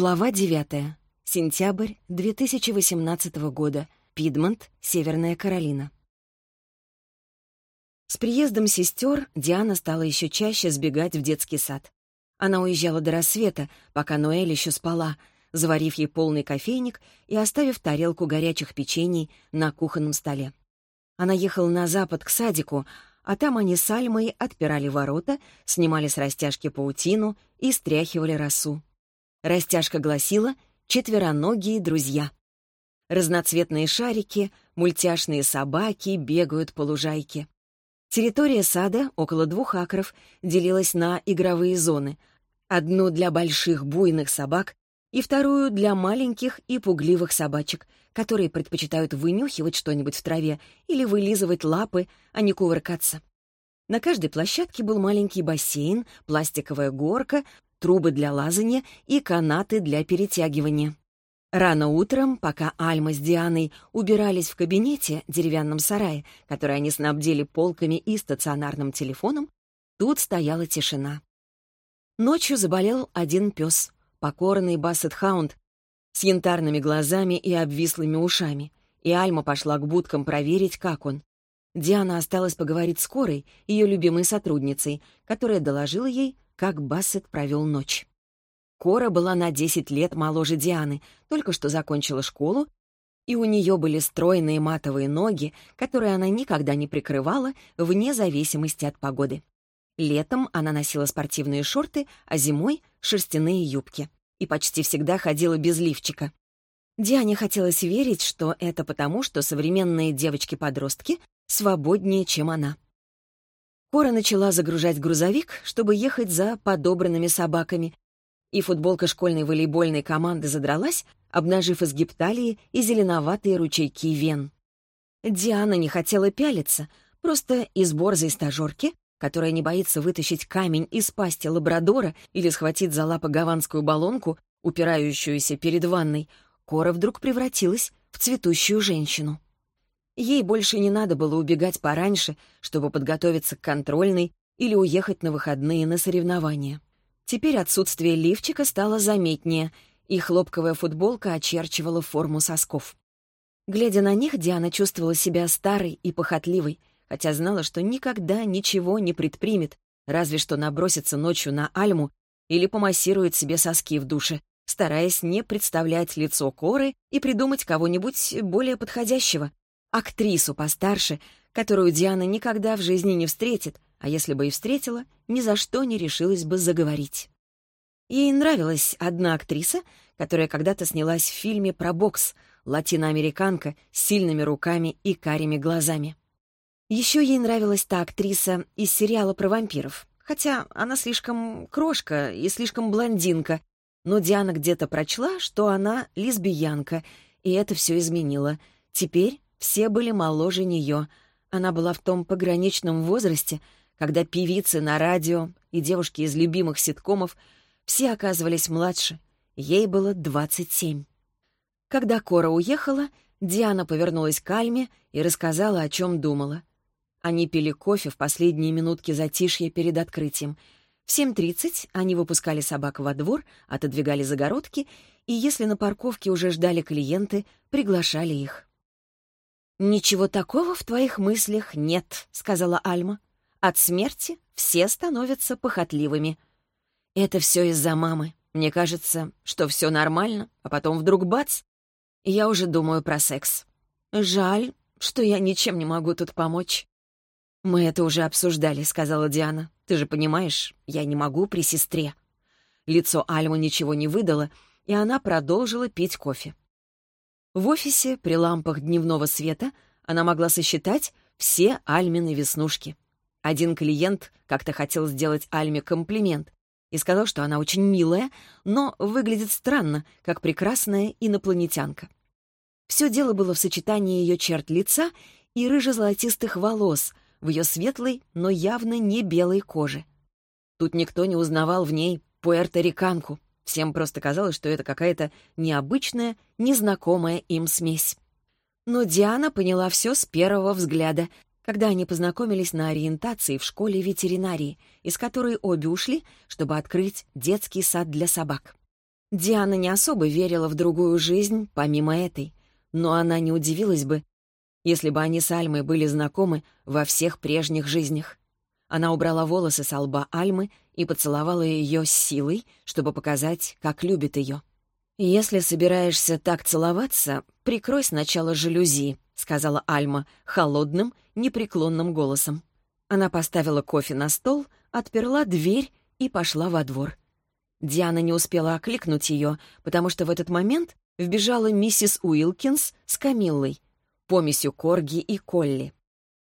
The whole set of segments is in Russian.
Глава 9. Сентябрь 2018 года. Пидмонт, Северная Каролина. С приездом сестер Диана стала еще чаще сбегать в детский сад. Она уезжала до рассвета, пока Ноэль еще спала, заварив ей полный кофейник и оставив тарелку горячих печений на кухонном столе. Она ехала на запад к садику, а там они с Альмой отпирали ворота, снимали с растяжки паутину и стряхивали росу. Растяжка гласила «Четвероногие друзья». Разноцветные шарики, мультяшные собаки бегают по лужайке. Территория сада, около двух акров, делилась на игровые зоны. Одну для больших буйных собак и вторую для маленьких и пугливых собачек, которые предпочитают вынюхивать что-нибудь в траве или вылизывать лапы, а не кувыркаться. На каждой площадке был маленький бассейн, пластиковая горка, трубы для лазания и канаты для перетягивания. Рано утром, пока Альма с Дианой убирались в кабинете, деревянном сарае, который они снабдили полками и стационарным телефоном, тут стояла тишина. Ночью заболел один пес, покорный бассет-хаунд, с янтарными глазами и обвислыми ушами, и Альма пошла к будкам проверить, как он. Диана осталась поговорить с Корой, ее любимой сотрудницей, которая доложила ей, как Бассет провел ночь. Кора была на 10 лет моложе Дианы, только что закончила школу, и у нее были стройные матовые ноги, которые она никогда не прикрывала, вне зависимости от погоды. Летом она носила спортивные шорты, а зимой — шерстяные юбки. И почти всегда ходила без лифчика. Диане хотелось верить, что это потому, что современные девочки-подростки свободнее, чем она. Кора начала загружать грузовик, чтобы ехать за подобранными собаками, и футболка школьной волейбольной команды задралась, обнажив изгиб талии и зеленоватые ручейки вен. Диана не хотела пялиться, просто из борзой стажерки, которая не боится вытащить камень из пасти лабрадора или схватить за лапы гаванскую баллонку, упирающуюся перед ванной, Кора вдруг превратилась в цветущую женщину. Ей больше не надо было убегать пораньше, чтобы подготовиться к контрольной или уехать на выходные на соревнования. Теперь отсутствие лифчика стало заметнее, и хлопковая футболка очерчивала форму сосков. Глядя на них, Диана чувствовала себя старой и похотливой, хотя знала, что никогда ничего не предпримет, разве что набросится ночью на Альму или помассирует себе соски в душе, стараясь не представлять лицо Коры и придумать кого-нибудь более подходящего, актрису постарше, которую Диана никогда в жизни не встретит, а если бы и встретила, ни за что не решилась бы заговорить. Ей нравилась одна актриса, которая когда-то снялась в фильме про бокс, латиноамериканка с сильными руками и карими глазами. Еще ей нравилась та актриса из сериала про вампиров, хотя она слишком крошка и слишком блондинка, но Диана где-то прочла, что она лесбиянка, и это все изменило. Теперь все были моложе нее. Она была в том пограничном возрасте, когда певицы на радио и девушки из любимых ситкомов все оказывались младше. Ей было 27. Когда Кора уехала, Диана повернулась к Альме и рассказала, о чем думала. Они пили кофе в последние минутки затишья перед открытием. В 7.30 они выпускали собак во двор, отодвигали загородки, и если на парковке уже ждали клиенты, приглашали их. «Ничего такого в твоих мыслях нет», — сказала Альма. «От смерти все становятся похотливыми». «Это все из-за мамы. Мне кажется, что все нормально, а потом вдруг бац, я уже думаю про секс. Жаль, что я ничем не могу тут помочь». «Мы это уже обсуждали», — сказала Диана. «Ты же понимаешь, я не могу при сестре». Лицо Альмы ничего не выдало, и она продолжила пить кофе. В офисе при лампах дневного света она могла сосчитать все Альмины веснушки. Один клиент как-то хотел сделать Альме комплимент и сказал, что она очень милая, но выглядит странно, как прекрасная инопланетянка. Все дело было в сочетании ее черт лица и рыже-золотистых волос в ее светлой, но явно не белой коже. Тут никто не узнавал в ней пуэрториканку. Всем просто казалось, что это какая-то необычная, незнакомая им смесь. Но Диана поняла все с первого взгляда, когда они познакомились на ориентации в школе ветеринарии, из которой обе ушли, чтобы открыть детский сад для собак. Диана не особо верила в другую жизнь, помимо этой, но она не удивилась бы, если бы они с Альмой были знакомы во всех прежних жизнях. Она убрала волосы с лба Альмы и поцеловала ее с силой, чтобы показать, как любит ее. «Если собираешься так целоваться, прикрой сначала жалюзи», — сказала Альма холодным, непреклонным голосом. Она поставила кофе на стол, отперла дверь и пошла во двор. Диана не успела окликнуть ее, потому что в этот момент вбежала миссис Уилкинс с Камиллой, помесью Корги и Колли.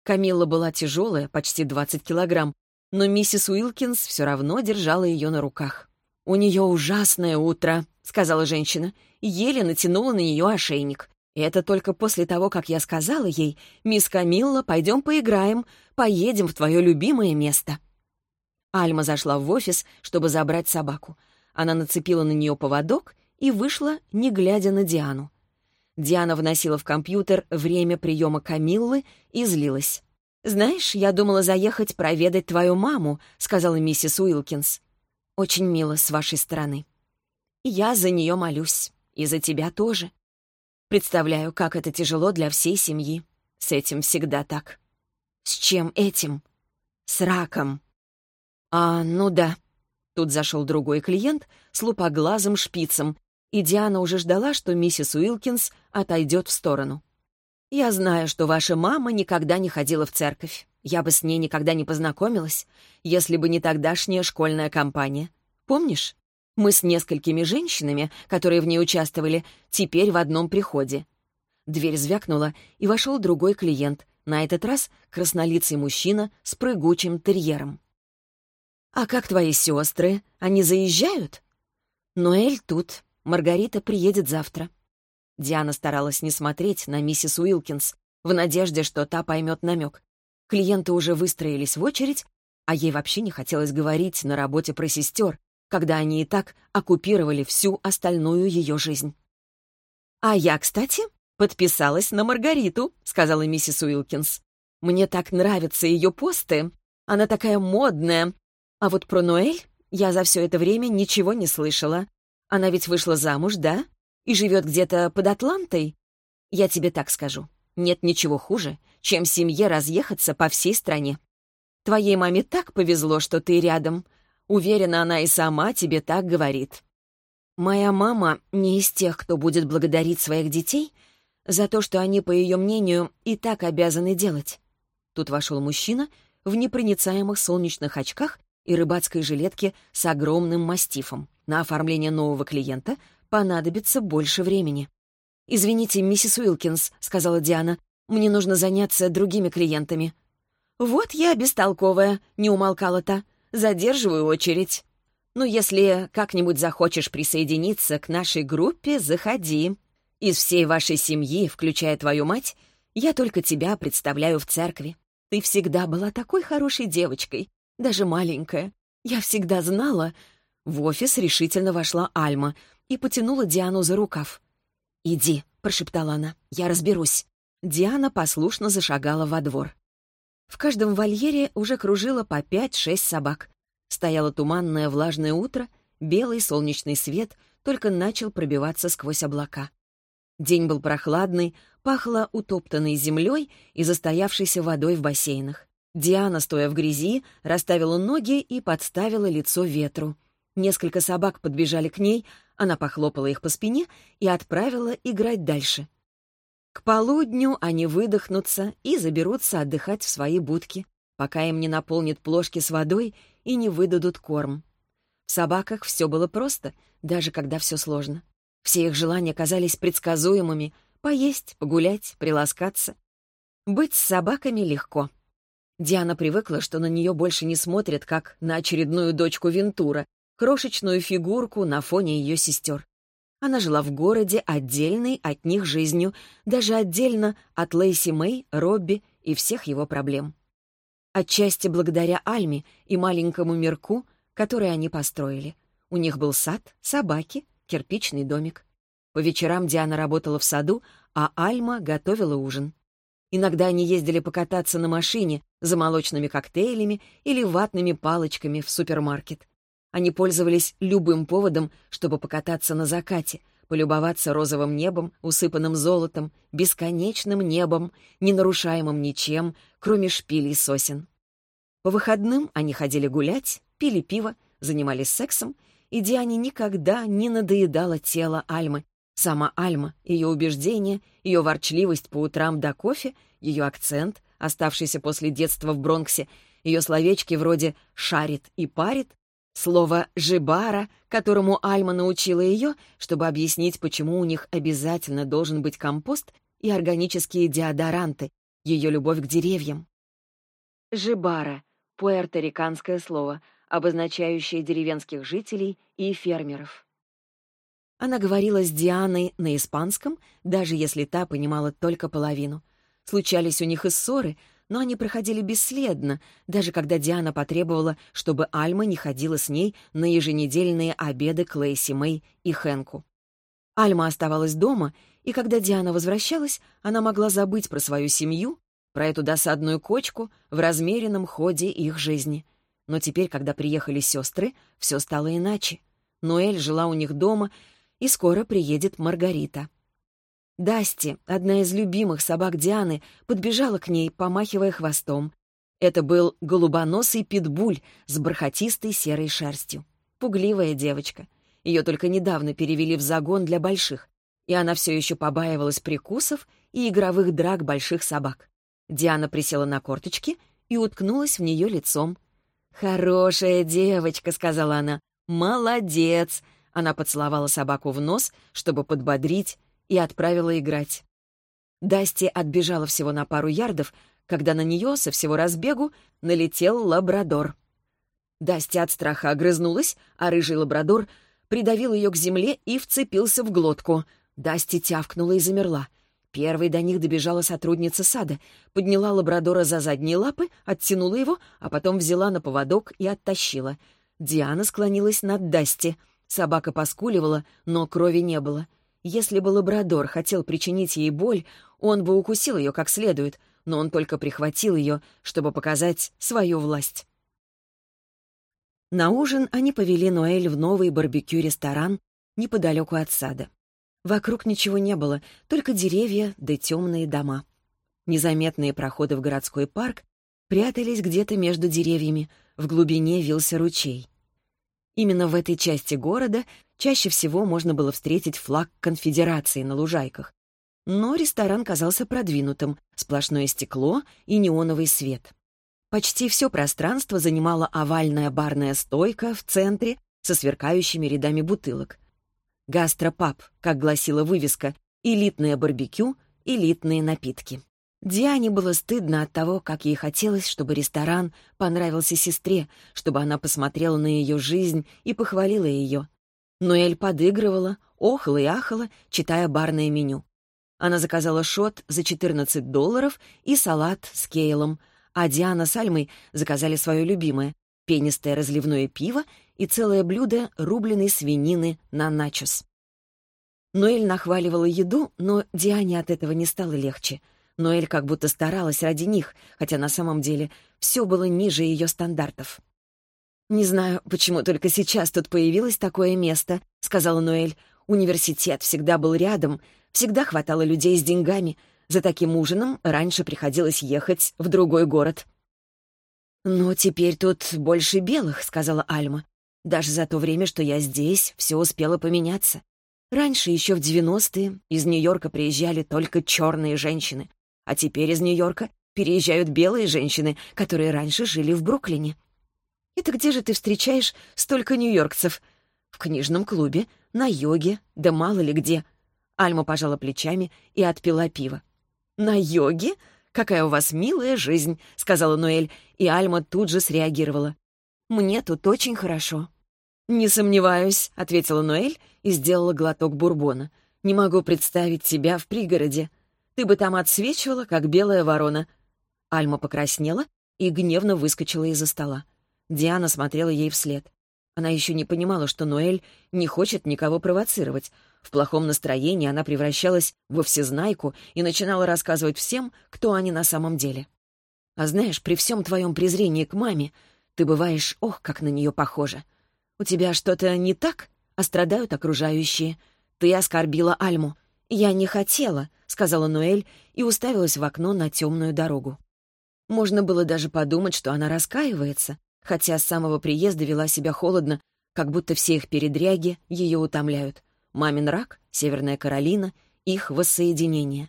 Камилла была тяжелая, почти 20 килограмм, но миссис Уилкинс все равно держала ее на руках. «У нее ужасное утро», — сказала женщина, еле натянула на нее ошейник. И это только после того, как я сказала ей, «Мисс Камилла, пойдем поиграем, поедем в твое любимое место». Альма зашла в офис, чтобы забрать собаку. Она нацепила на нее поводок и вышла, не глядя на Диану. Диана вносила в компьютер время приема Камиллы и злилась. «Знаешь, я думала заехать проведать твою маму», — сказала миссис Уилкинс. «Очень мило с вашей стороны. Я за нее молюсь. И за тебя тоже. Представляю, как это тяжело для всей семьи. С этим всегда так». «С чем этим?» «С раком». «А, ну да». Тут зашел другой клиент с лупоглазым шпицем, и Диана уже ждала, что миссис Уилкинс отойдет в сторону. «Я знаю, что ваша мама никогда не ходила в церковь. Я бы с ней никогда не познакомилась, если бы не тогдашняя школьная компания. Помнишь? Мы с несколькими женщинами, которые в ней участвовали, теперь в одном приходе». Дверь звякнула, и вошел другой клиент, на этот раз краснолицый мужчина с прыгучим терьером. «А как твои сестры? Они заезжают?» «Ноэль тут. Маргарита приедет завтра. Диана старалась не смотреть на миссис Уилкинс, в надежде, что та поймет намек. Клиенты уже выстроились в очередь, а ей вообще не хотелось говорить на работе про сестер, когда они и так оккупировали всю остальную ее жизнь. «А я, кстати, подписалась на Маргариту», — сказала миссис Уилкинс. «Мне так нравятся ее посты. Она такая модная. А вот про Ноэль я за все это время ничего не слышала. Она ведь вышла замуж, да? и живет где-то под Атлантой? Я тебе так скажу. Нет ничего хуже, чем семье разъехаться по всей стране. Твоей маме так повезло, что ты рядом. Уверена, она и сама тебе так говорит. Моя мама не из тех, кто будет благодарить своих детей за то, что они, по ее мнению, и так обязаны делать. Тут вошел мужчина в непроницаемых солнечных очках и рыбацкой жилетке с огромным мастифом. На оформление нового клиента понадобится больше времени. «Извините, миссис Уилкинс», — сказала Диана, — «мне нужно заняться другими клиентами». «Вот я бестолковая», — не умолкала та. «Задерживаю очередь». «Ну, если как-нибудь захочешь присоединиться к нашей группе, заходи. Из всей вашей семьи, включая твою мать, я только тебя представляю в церкви. Ты всегда была такой хорошей девочкой, даже маленькая. Я всегда знала...» В офис решительно вошла Альма, и потянула Диану за рукав. «Иди», — прошептала она, — «я разберусь». Диана послушно зашагала во двор. В каждом вольере уже кружило по пять-шесть собак. Стояло туманное влажное утро, белый солнечный свет только начал пробиваться сквозь облака. День был прохладный, пахло утоптанной землей и застоявшейся водой в бассейнах. Диана, стоя в грязи, расставила ноги и подставила лицо ветру. Несколько собак подбежали к ней, она похлопала их по спине и отправила играть дальше. К полудню они выдохнутся и заберутся отдыхать в свои будки, пока им не наполнят плошки с водой и не выдадут корм. В собаках все было просто, даже когда все сложно. Все их желания казались предсказуемыми — поесть, погулять, приласкаться. Быть с собаками легко. Диана привыкла, что на нее больше не смотрят, как на очередную дочку Вентура, крошечную фигурку на фоне ее сестер. Она жила в городе, отдельной от них жизнью, даже отдельно от Лейси Мэй, Робби и всех его проблем. Отчасти благодаря Альме и маленькому мирку, который они построили. У них был сад, собаки, кирпичный домик. По вечерам Диана работала в саду, а Альма готовила ужин. Иногда они ездили покататься на машине за молочными коктейлями или ватными палочками в супермаркет. Они пользовались любым поводом, чтобы покататься на закате, полюбоваться розовым небом, усыпанным золотом, бесконечным небом, не нарушаемым ничем, кроме шпилей сосен. По выходным они ходили гулять, пили пиво, занимались сексом, и Диане никогда не надоедало тело Альмы. Сама Альма, ее убеждения, ее ворчливость по утрам до кофе, ее акцент, оставшийся после детства в Бронксе, ее словечки вроде «шарит» и «парит», слово «жибара», которому Альма научила ее, чтобы объяснить, почему у них обязательно должен быть компост и органические деодоранты, ее любовь к деревьям. Жибара — пуэрториканское слово, обозначающее деревенских жителей и фермеров. Она говорила с Дианой на испанском, даже если та понимала только половину. Случались у них и ссоры, но они проходили бесследно, даже когда Диана потребовала, чтобы Альма не ходила с ней на еженедельные обеды к Лейси Мэй и Хэнку. Альма оставалась дома, и когда Диана возвращалась, она могла забыть про свою семью, про эту досадную кочку в размеренном ходе их жизни. Но теперь, когда приехали сестры, все стало иначе. Ноэль жила у них дома, и скоро приедет Маргарита. Дасти, одна из любимых собак Дианы, подбежала к ней, помахивая хвостом. Это был голубоносый питбуль с бархатистой серой шерстью. Пугливая девочка. Ее только недавно перевели в загон для больших, и она все еще побаивалась прикусов и игровых драк больших собак. Диана присела на корточки и уткнулась в нее лицом. «Хорошая девочка», — сказала она. «Молодец!» Она поцеловала собаку в нос, чтобы подбодрить, и отправила играть. Дасти отбежала всего на пару ярдов, когда на нее со всего разбегу налетел лабрадор. Дасти от страха огрызнулась, а рыжий лабрадор придавил ее к земле и вцепился в глотку. Дасти тявкнула и замерла. Первой до них добежала сотрудница сада, подняла лабрадора за задние лапы, оттянула его, а потом взяла на поводок и оттащила. Диана склонилась над Дасти. Собака поскуливала, но крови не было. Если бы лабрадор хотел причинить ей боль, он бы укусил ее как следует, но он только прихватил ее, чтобы показать свою власть. На ужин они повели Ноэль в новый барбекю-ресторан неподалеку от сада. Вокруг ничего не было, только деревья да темные дома. Незаметные проходы в городской парк прятались где-то между деревьями, в глубине вился ручей. Именно в этой части города чаще всего можно было встретить флаг конфедерации на лужайках. Но ресторан казался продвинутым, сплошное стекло и неоновый свет. Почти все пространство занимала овальная барная стойка в центре со сверкающими рядами бутылок. Гастропаб, как гласила вывеска, элитное барбекю, элитные напитки. Диане было стыдно от того, как ей хотелось, чтобы ресторан понравился сестре, чтобы она посмотрела на ее жизнь и похвалила ее. Но Эль подыгрывала, охала и ахала, читая барное меню. Она заказала шот за 14 долларов и салат с кейлом, а Диана с Альмой заказали свое любимое — пенистое разливное пиво и целое блюдо рубленой свинины на начос. Ноэль нахваливала еду, но Диане от этого не стало легче. Ноэль как будто старалась ради них, хотя на самом деле все было ниже ее стандартов. «Не знаю, почему только сейчас тут появилось такое место», — сказала Ноэль. «Университет всегда был рядом, всегда хватало людей с деньгами. За таким ужином раньше приходилось ехать в другой город». «Но теперь тут больше белых», — сказала Альма. Даже за то время, что я здесь, все успело поменяться. Раньше, еще в 90-е, из Нью-Йорка приезжали только черные женщины, а теперь из Нью-Йорка переезжают белые женщины, которые раньше жили в Бруклине. Это где же ты встречаешь столько нью-йоркцев? В книжном клубе, на йоге, да мало ли где. Альма пожала плечами и отпила пиво. «На йоге? Какая у вас милая жизнь», — сказала Ноэль, и Альма тут же среагировала. «Мне тут очень хорошо». «Не сомневаюсь», — ответила Ноэль и сделала глоток бурбона. «Не могу представить тебя в пригороде. Ты бы там отсвечивала, как белая ворона». Альма покраснела и гневно выскочила из-за стола. Диана смотрела ей вслед. Она еще не понимала, что Ноэль не хочет никого провоцировать. В плохом настроении она превращалась во всезнайку и начинала рассказывать всем, кто они на самом деле. «А знаешь, при всем твоем презрении к маме, ты бываешь, ох, как на нее похожа. «У тебя что-то не так?» а страдают окружающие. Ты оскорбила Альму. Я не хотела, сказала Ноэль и уставилась в окно на темную дорогу. Можно было даже подумать, что она раскаивается, хотя с самого приезда вела себя холодно, как будто все их передряги ее утомляют. Мамин рак, Северная Каролина, их воссоединение.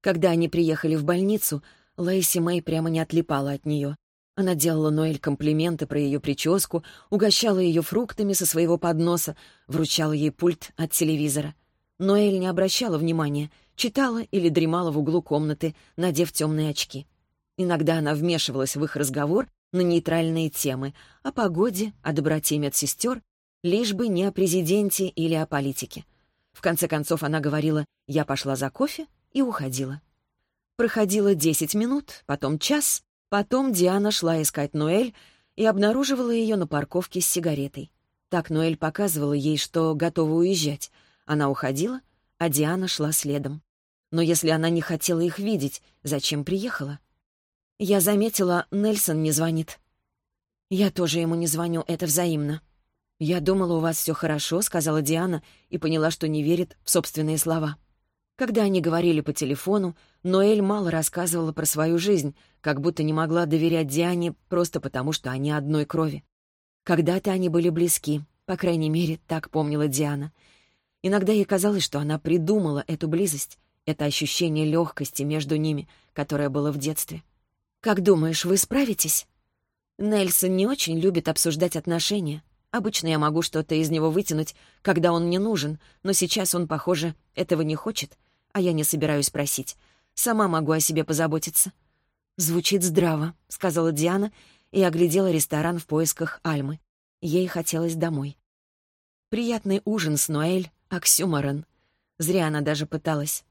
Когда они приехали в больницу, Лейси Мэй прямо не отлипала от нее. Она делала Ноэль комплименты про ее прическу, угощала ее фруктами со своего подноса, вручала ей пульт от телевизора. Ноэль не обращала внимания, читала или дремала в углу комнаты, надев темные очки. Иногда она вмешивалась в их разговор на нейтральные темы — о погоде, о доброте медсестер, лишь бы не о президенте или о политике. В конце концов она говорила «я пошла за кофе» и уходила. Проходило десять минут, потом час, Потом Диана шла искать Ноэль и обнаруживала ее на парковке с сигаретой. Так Ноэль показывала ей, что готова уезжать. Она уходила, а Диана шла следом. Но если она не хотела их видеть, зачем приехала? Я заметила, Нельсон не звонит. Я тоже ему не звоню, это взаимно. «Я думала, у вас все хорошо», — сказала Диана и поняла, что не верит в собственные слова. Когда они говорили по телефону, Ноэль мало рассказывала про свою жизнь, как будто не могла доверять Диане просто потому, что они одной крови. Когда-то они были близки, по крайней мере, так помнила Диана. Иногда ей казалось, что она придумала эту близость, это ощущение легкости между ними, которое было в детстве. «Как думаешь, вы справитесь?» Нельсон не очень любит обсуждать отношения. Обычно я могу что-то из него вытянуть, когда он мне нужен, но сейчас он, похоже, этого не хочет, а я не собираюсь просить. Сама могу о себе позаботиться». «Звучит здраво», — сказала Диана и оглядела ресторан в поисках Альмы. Ей хотелось домой. Приятный ужин с Ноэль, оксюморон. Зря она даже пыталась.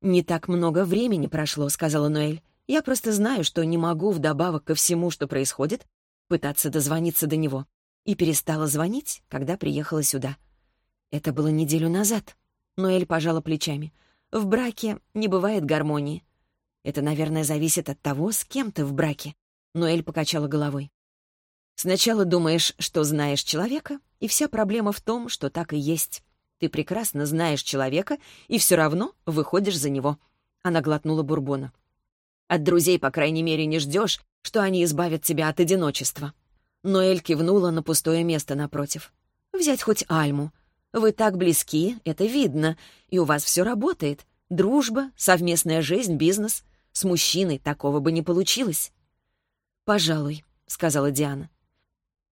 «Не так много времени прошло», — сказала Ноэль. «Я просто знаю, что не могу вдобавок ко всему, что происходит, пытаться дозвониться до него и перестала звонить, когда приехала сюда. Это было неделю назад. Ноэль пожала плечами. В браке не бывает гармонии. Это, наверное, зависит от того, с кем ты в браке. Ноэль покачала головой. Сначала думаешь, что знаешь человека, и вся проблема в том, что так и есть. Ты прекрасно знаешь человека, и все равно выходишь за него. Она глотнула бурбона. От друзей, по крайней мере, не ждешь, что они избавят тебя от одиночества. Ноэль кивнула на пустое место напротив. «Взять хоть Альму. Вы так близки, это видно, и у вас все работает. Дружба, совместная жизнь, бизнес. С мужчиной такого бы не получилось». «Пожалуй», — сказала Диана.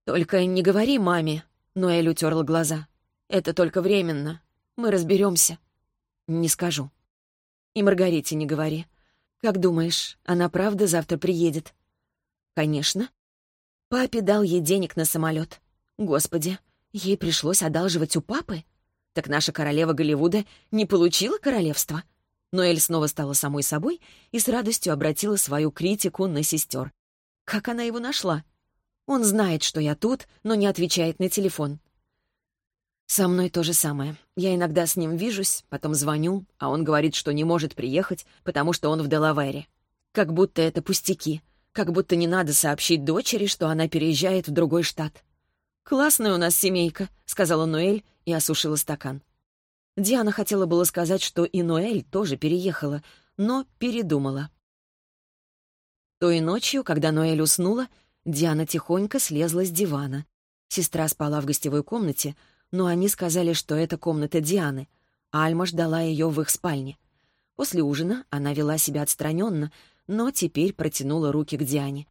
«Только не говори маме», — Ноэль утерла глаза. «Это только временно. Мы разберемся». «Не скажу». «И Маргарите не говори. Как думаешь, она правда завтра приедет?» «Конечно. Папе дал ей денег на самолет. Господи, ей пришлось одалживать у папы? Так наша королева Голливуда не получила королевство? Но Эль снова стала самой собой и с радостью обратила свою критику на сестер. Как она его нашла? Он знает, что я тут, но не отвечает на телефон. Со мной то же самое. Я иногда с ним вижусь, потом звоню, а он говорит, что не может приехать, потому что он в Делавере. Как будто это пустяки — как будто не надо сообщить дочери, что она переезжает в другой штат. «Классная у нас семейка», — сказала Ноэль и осушила стакан. Диана хотела было сказать, что и Ноэль тоже переехала, но передумала. Той ночью, когда Ноэль уснула, Диана тихонько слезла с дивана. Сестра спала в гостевой комнате, но они сказали, что это комната Дианы. Альма ждала ее в их спальне. После ужина она вела себя отстраненно, но теперь протянула руки к Диане.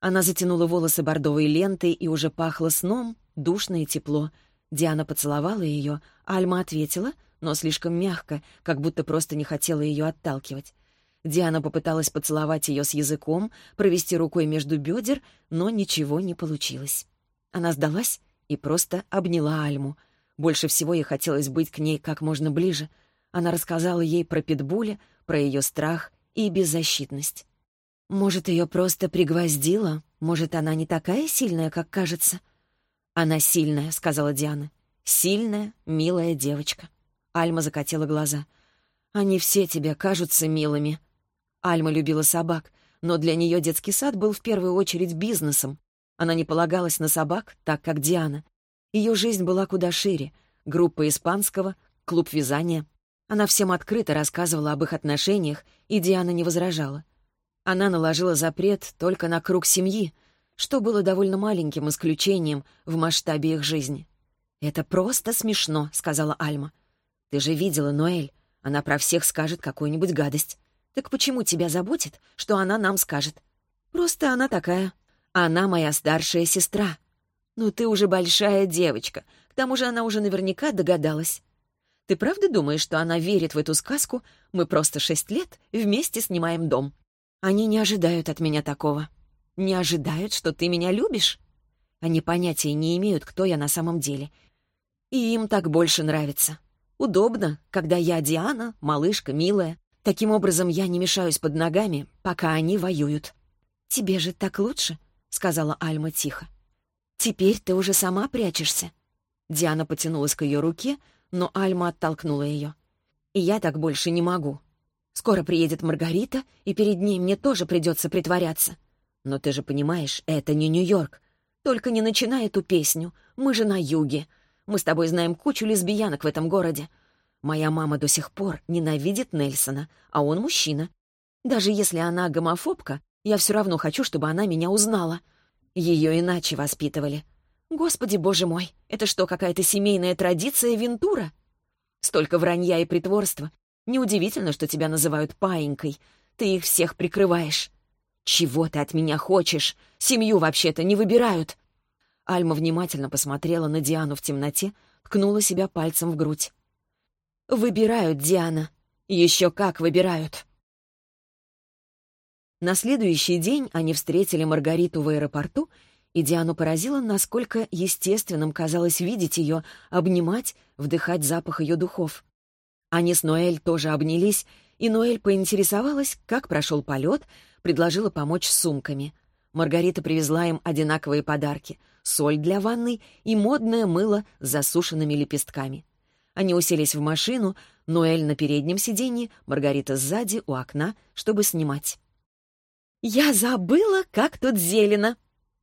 Она затянула волосы бордовой лентой и уже пахло сном, душно и тепло. Диана поцеловала ее, Альма ответила, но слишком мягко, как будто просто не хотела ее отталкивать. Диана попыталась поцеловать ее с языком, провести рукой между бедер, но ничего не получилось. Она сдалась и просто обняла Альму. Больше всего ей хотелось быть к ней как можно ближе. Она рассказала ей про Питбуля, про ее страх и беззащитность. Может, ее просто пригвоздило? Может, она не такая сильная, как кажется? «Она сильная», — сказала Диана. «Сильная, милая девочка». Альма закатила глаза. «Они все тебе кажутся милыми». Альма любила собак, но для нее детский сад был в первую очередь бизнесом. Она не полагалась на собак, так как Диана. Ее жизнь была куда шире. Группа испанского, клуб вязания. Она всем открыто рассказывала об их отношениях, и Диана не возражала. Она наложила запрет только на круг семьи, что было довольно маленьким исключением в масштабе их жизни. «Это просто смешно», — сказала Альма. «Ты же видела Ноэль. Она про всех скажет какую-нибудь гадость. Так почему тебя заботит, что она нам скажет? Просто она такая. Она моя старшая сестра. Ну ты уже большая девочка. К тому же она уже наверняка догадалась. Ты правда думаешь, что она верит в эту сказку? Мы просто шесть лет вместе снимаем дом. Они не ожидают от меня такого не ожидают, что ты меня любишь? Они понятия не имеют, кто я на самом деле. И им так больше нравится. Удобно, когда я Диана, малышка, милая. Таким образом, я не мешаюсь под ногами, пока они воюют. «Тебе же так лучше», — сказала Альма тихо. «Теперь ты уже сама прячешься». Диана потянулась к ее руке, но Альма оттолкнула ее. «И я так больше не могу. Скоро приедет Маргарита, и перед ней мне тоже придется притворяться. Но ты же понимаешь, это не Нью-Йорк. Только не начинай эту песню. Мы же на юге. Мы с тобой знаем кучу лесбиянок в этом городе. Моя мама до сих пор ненавидит Нельсона, а он мужчина. Даже если она гомофобка, я все равно хочу, чтобы она меня узнала. Ее иначе воспитывали. Господи, боже мой, это что, какая-то семейная традиция Вентура? Столько вранья и притворства. Неудивительно, что тебя называют паинькой. Ты их всех прикрываешь. «Чего ты от меня хочешь? Семью вообще-то не выбирают!» Альма внимательно посмотрела на Диану в темноте, ткнула себя пальцем в грудь. «Выбирают, Диана. Еще как выбирают!» На следующий день они встретили Маргариту в аэропорту, и Диану поразило, насколько естественным казалось видеть ее, обнимать, вдыхать запах ее духов. Они с Ноэль тоже обнялись, и Ноэль поинтересовалась, как прошел полет, предложила помочь с сумками. Маргарита привезла им одинаковые подарки — соль для ванны и модное мыло с засушенными лепестками. Они уселись в машину, Ноэль на переднем сиденье, Маргарита сзади, у окна, чтобы снимать. «Я забыла, как тут зелено!»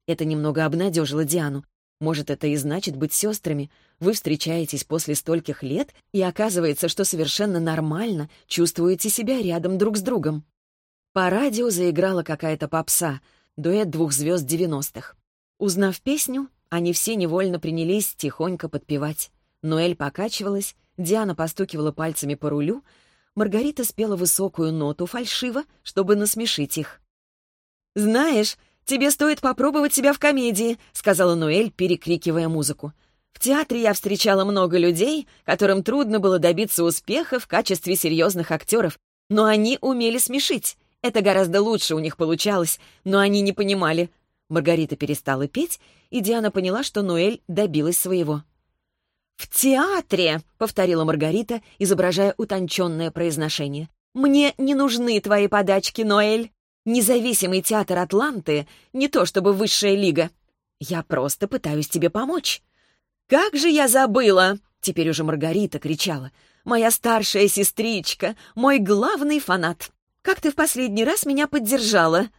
Это немного обнадежило Диану. Может, это и значит быть сестрами. Вы встречаетесь после стольких лет, и оказывается, что совершенно нормально чувствуете себя рядом друг с другом. По радио заиграла какая-то попса, дуэт двух звезд девяностых. Узнав песню, они все невольно принялись тихонько подпевать. Ноэль покачивалась, Диана постукивала пальцами по рулю, Маргарита спела высокую ноту фальшиво, чтобы насмешить их. «Знаешь, тебе стоит попробовать себя в комедии», — сказала Ноэль, перекрикивая музыку. «В театре я встречала много людей, которым трудно было добиться успеха в качестве серьезных актеров, но они умели смешить. Это гораздо лучше у них получалось, но они не понимали. Маргарита перестала петь, и Диана поняла, что Ноэль добилась своего. «В театре!» — повторила Маргарита, изображая утонченное произношение. «Мне не нужны твои подачки, Ноэль. Независимый театр Атланты — не то чтобы высшая лига. Я просто пытаюсь тебе помочь». «Как же я забыла!» — теперь уже Маргарита кричала. «Моя старшая сестричка, мой главный фанат. Как ты в последний раз меня поддержала?»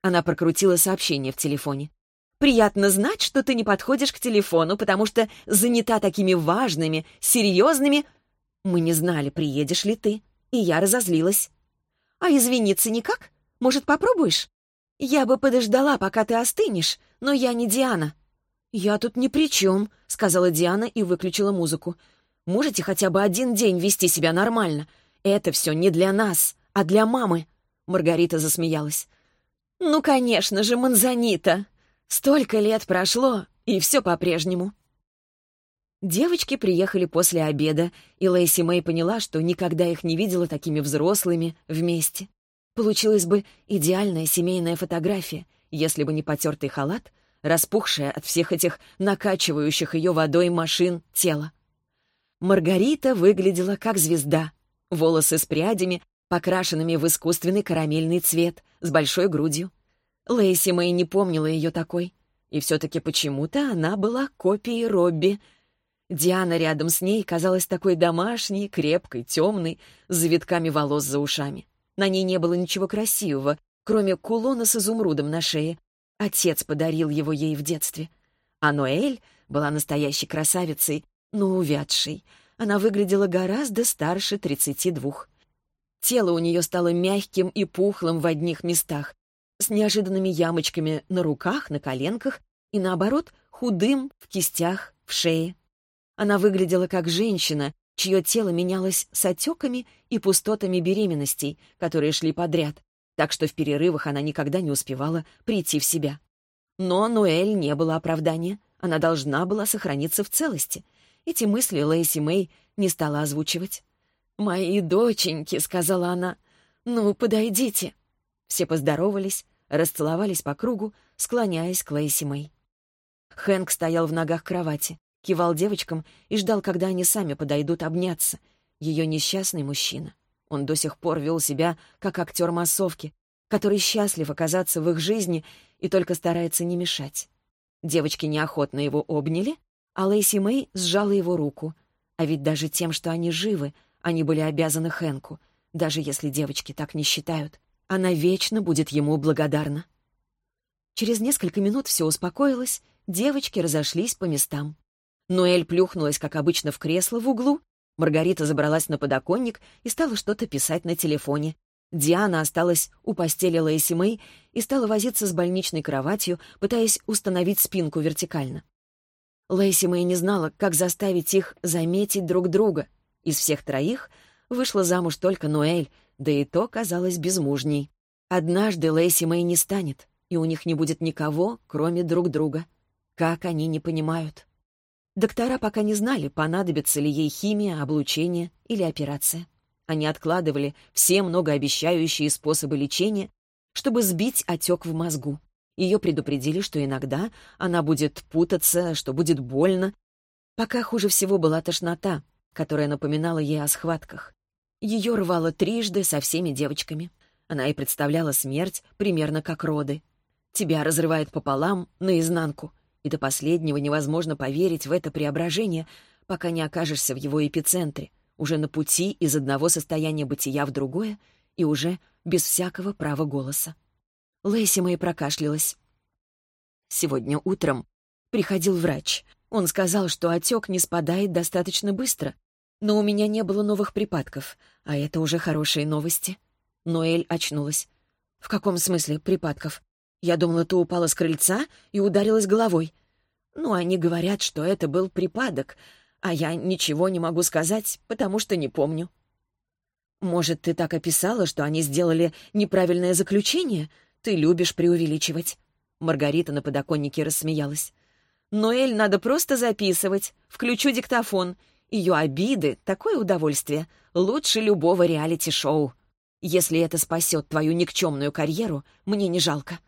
Она прокрутила сообщение в телефоне. «Приятно знать, что ты не подходишь к телефону, потому что занята такими важными, серьезными...» «Мы не знали, приедешь ли ты, и я разозлилась». «А извиниться никак? Может, попробуешь?» «Я бы подождала, пока ты остынешь, но я не Диана». «Я тут ни при чем», — сказала Диана и выключила музыку. «Можете хотя бы один день вести себя нормально? Это все не для нас а для мамы». Маргарита засмеялась. «Ну, конечно же, Манзанита! Столько лет прошло, и все по-прежнему». Девочки приехали после обеда, и Лэйси Мэй поняла, что никогда их не видела такими взрослыми вместе. Получилась бы идеальная семейная фотография, если бы не потертый халат, распухшая от всех этих накачивающих ее водой машин тело. Маргарита выглядела как звезда. Волосы с прядями покрашенными в искусственный карамельный цвет, с большой грудью. Лейси Мэй не помнила ее такой. И все-таки почему-то она была копией Робби. Диана рядом с ней казалась такой домашней, крепкой, темной, с завитками волос за ушами. На ней не было ничего красивого, кроме кулона с изумрудом на шее, Отец подарил его ей в детстве. А Ноэль была настоящей красавицей, но увядшей. Она выглядела гораздо старше тридцати двух. Тело у нее стало мягким и пухлым в одних местах, с неожиданными ямочками на руках, на коленках и, наоборот, худым в кистях, в шее. Она выглядела как женщина, чье тело менялось с отеками и пустотами беременностей, которые шли подряд, так что в перерывах она никогда не успевала прийти в себя. Но Ноэль не было оправдания, она должна была сохраниться в целости. Эти мысли Лэйси Мэй не стала озвучивать. «Мои доченьки», — сказала она, — «ну, подойдите». Все поздоровались, расцеловались по кругу, склоняясь к Лэйси Мэй. Хэнк стоял в ногах кровати, кивал девочкам и ждал, когда они сами подойдут обняться. Ее несчастный мужчина. Он до сих пор вел себя как актер массовки, который счастлив оказаться в их жизни и только старается не мешать. Девочки неохотно его обняли, а Лэйси Мэй сжала его руку. А ведь даже тем, что они живы, они были обязаны Хэнку, даже если девочки так не считают. Она вечно будет ему благодарна. Через несколько минут все успокоилось, девочки разошлись по местам. Ноэль плюхнулась, как обычно, в кресло в углу. Маргарита забралась на подоконник и стала что-то писать на телефоне. Диана осталась у постели Лэйси Мэй и стала возиться с больничной кроватью, пытаясь установить спинку вертикально. Лэйси Мэй не знала, как заставить их заметить друг друга. Из всех троих вышла замуж только Ноэль, да и то казалось безмужней. Однажды Лэйси Мэй не станет, и у них не будет никого, кроме друг друга. Как они не понимают. Доктора пока не знали, понадобится ли ей химия, облучение или операция. Они откладывали все многообещающие способы лечения, чтобы сбить отек в мозгу. Ее предупредили, что иногда она будет путаться, что будет больно. Пока хуже всего была тошнота, которая напоминала ей о схватках. Ее рвало трижды со всеми девочками. Она и представляла смерть примерно как роды. Тебя разрывает пополам, наизнанку — и до последнего невозможно поверить в это преображение, пока не окажешься в его эпицентре, уже на пути из одного состояния бытия в другое и уже без всякого права голоса. Лэйси Мэй прокашлялась. Сегодня утром приходил врач. Он сказал, что отек не спадает достаточно быстро, но у меня не было новых припадков, а это уже хорошие новости. Ноэль очнулась. «В каком смысле припадков?» Я думала, ты упала с крыльца и ударилась головой. Ну, они говорят, что это был припадок, а я ничего не могу сказать, потому что не помню. Может, ты так описала, что они сделали неправильное заключение? Ты любишь преувеличивать. Маргарита на подоконнике рассмеялась. «Ноэль надо просто записывать. Включу диктофон. Ее обиды — такое удовольствие. Лучше любого реалити-шоу. Если это спасет твою никчемную карьеру, мне не жалко.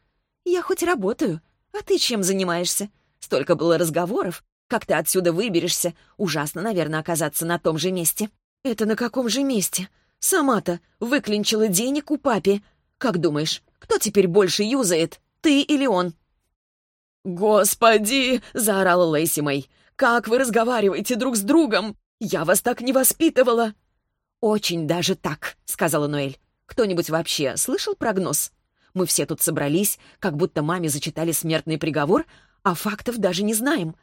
«Я хоть работаю. А ты чем занимаешься? Столько было разговоров. Как ты отсюда выберешься? Ужасно, наверное, оказаться на том же месте». «Это на каком же месте? Сама-то выклинчила денег у папи. Как думаешь, кто теперь больше юзает, ты или он?» «Господи!» — заорала Лэйси Мэй. «Как вы разговариваете друг с другом? Я вас так не воспитывала!» «Очень даже так», — сказала Ноэль. «Кто-нибудь вообще слышал прогноз?» Мы все тут собрались, как будто маме зачитали смертный приговор, а фактов даже не знаем».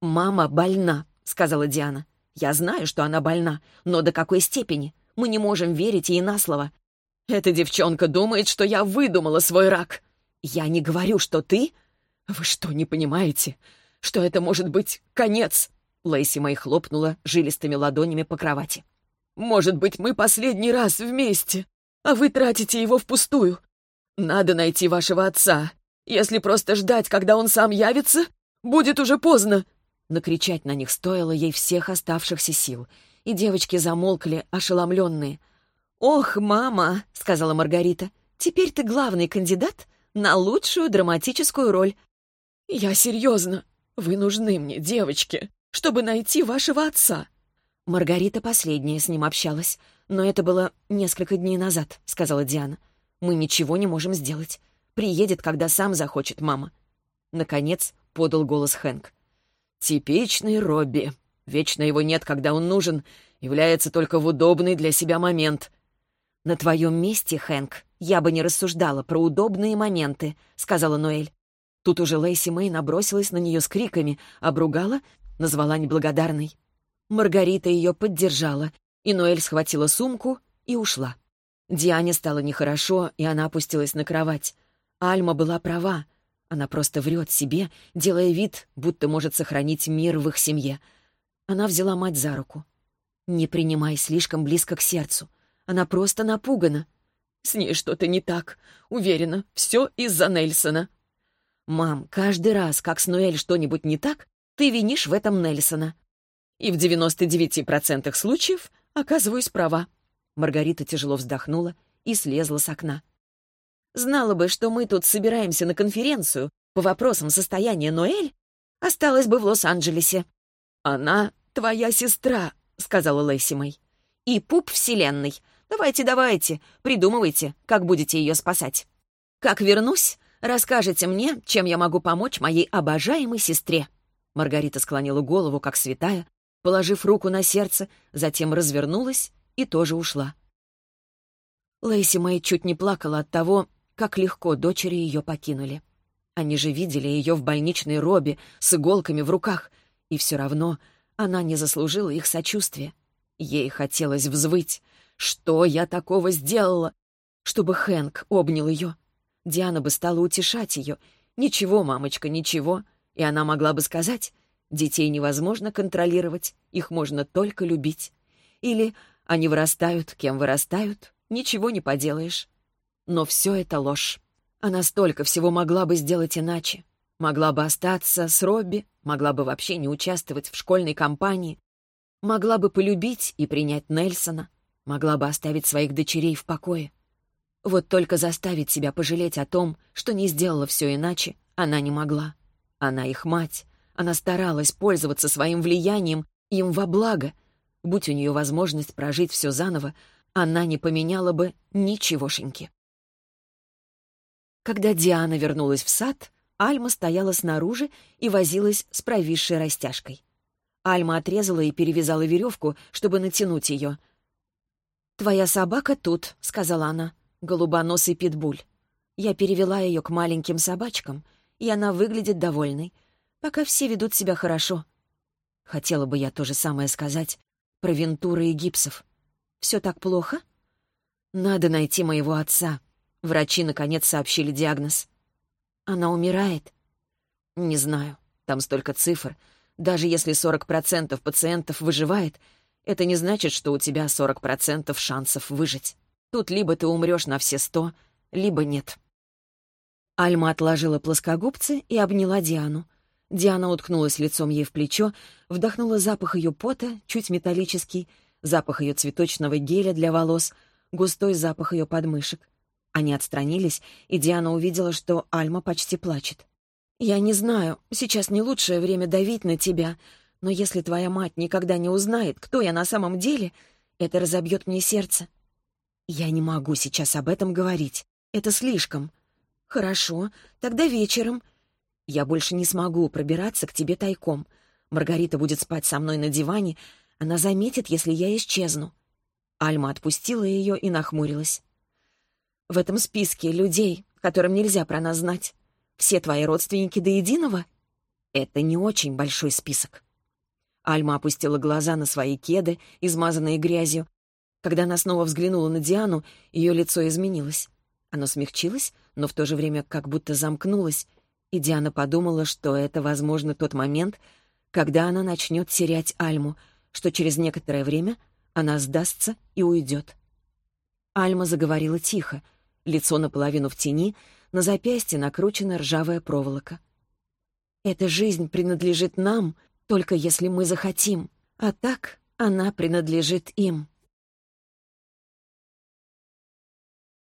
«Мама больна», — сказала Диана. «Я знаю, что она больна, но до какой степени? Мы не можем верить ей на слово. Эта девчонка думает, что я выдумала свой рак. Я не говорю, что ты... Вы что, не понимаете, что это может быть конец?» Лейси Мэй хлопнула жилистыми ладонями по кровати. «Может быть, мы последний раз вместе, а вы тратите его впустую. «Надо найти вашего отца. Если просто ждать, когда он сам явится, будет уже поздно». Накричать на них стоило ей всех оставшихся сил, и девочки замолкли, ошеломленные. «Ох, мама», — сказала Маргарита, — «теперь ты главный кандидат на лучшую драматическую роль». «Я серьезно. Вы нужны мне, девочки, чтобы найти вашего отца». Маргарита последняя с ним общалась, но это было несколько дней назад, — сказала Диана. Мы ничего не можем сделать. Приедет, когда сам захочет мама». Наконец подал голос Хэнк. «Типичный Робби. Вечно его нет, когда он нужен. Является только в удобный для себя момент». «На твоем месте, Хэнк, я бы не рассуждала про удобные моменты», — сказала Ноэль. Тут уже Лейси Мэй набросилась на нее с криками, обругала, назвала неблагодарной. Маргарита ее поддержала, и Ноэль схватила сумку и ушла. Диане стало нехорошо, и она опустилась на кровать. Альма была права. Она просто врет себе, делая вид, будто может сохранить мир в их семье. Она взяла мать за руку. «Не принимай слишком близко к сердцу. Она просто напугана. С ней что-то не так. Уверена, все из-за Нельсона». «Мам, каждый раз, как с Ноэль что-нибудь не так, ты винишь в этом Нельсона. И в 99% случаев оказываюсь права». Маргарита тяжело вздохнула и слезла с окна. «Знала бы, что мы тут собираемся на конференцию по вопросам состояния Ноэль, осталась бы в Лос-Анджелесе». «Она твоя сестра», — сказала Лэйси Мэй. «И пуп вселенной. Давайте, давайте, придумывайте, как будете ее спасать. Как вернусь, расскажете мне, чем я могу помочь моей обожаемой сестре». Маргарита склонила голову, как святая, положив руку на сердце, затем развернулась и тоже ушла. Лэйси Мэй чуть не плакала от того, как легко дочери ее покинули. Они же видели ее в больничной робе с иголками в руках, и все равно она не заслужила их сочувствия. Ей хотелось взвыть. «Что я такого сделала?» Чтобы Хэнк обнял ее. Диана бы стала утешать ее. «Ничего, мамочка, ничего». И она могла бы сказать, «Детей невозможно контролировать, их можно только любить». Или «Они вырастают, кем вырастают, ничего не поделаешь». Но все это ложь. Она столько всего могла бы сделать иначе. Могла бы остаться с Робби, могла бы вообще не участвовать в школьной кампании, могла бы полюбить и принять Нельсона, могла бы оставить своих дочерей в покое. Вот только заставить себя пожалеть о том, что не сделала все иначе, она не могла. Она их мать. Она старалась пользоваться своим влиянием им во благо. Будь у нее возможность прожить все заново, она не поменяла бы ничегошеньки. Когда Диана вернулась в сад, Альма стояла снаружи и возилась с провисшей растяжкой. Альма отрезала и перевязала веревку, чтобы натянуть ее. «Твоя собака тут», — сказала она, — голубоносый питбуль. Я перевела ее к маленьким собачкам, и она выглядит довольной. Пока все ведут себя хорошо. Хотела бы я то же самое сказать про Вентура и Гипсов. Все так плохо? Надо найти моего отца. Врачи, наконец, сообщили диагноз. Она умирает? Не знаю. Там столько цифр. Даже если 40% пациентов выживает, это не значит, что у тебя 40% шансов выжить. Тут либо ты умрешь на все сто, либо нет. Альма отложила плоскогубцы и обняла Диану. Диана уткнулась лицом ей в плечо, вдохнула запах ее пота, чуть металлический, запах ее цветочного геля для волос, густой запах ее подмышек. Они отстранились, и Диана увидела, что Альма почти плачет. «Я не знаю, сейчас не лучшее время давить на тебя, но если твоя мать никогда не узнает, кто я на самом деле, это разобьет мне сердце». «Я не могу сейчас об этом говорить. Это слишком». «Хорошо, тогда вечером». «Я больше не смогу пробираться к тебе тайком. Маргарита будет спать со мной на диване. Она заметит, если я исчезну». Альма отпустила ее и нахмурилась. В этом списке людей, которым нельзя про нас знать. Все твои родственники до единого? Это не очень большой список. Альма опустила глаза на свои кеды, измазанные грязью. Когда она снова взглянула на Диану, ее лицо изменилось. Оно смягчилось, но в то же время как будто замкнулось, и Диана подумала, что это, возможно, тот момент, когда она начнет терять Альму, что через некоторое время она сдастся и уйдет. Альма заговорила тихо, лицо наполовину в тени, на запястье накручена ржавая проволока. «Эта жизнь принадлежит нам, только если мы захотим, а так она принадлежит им».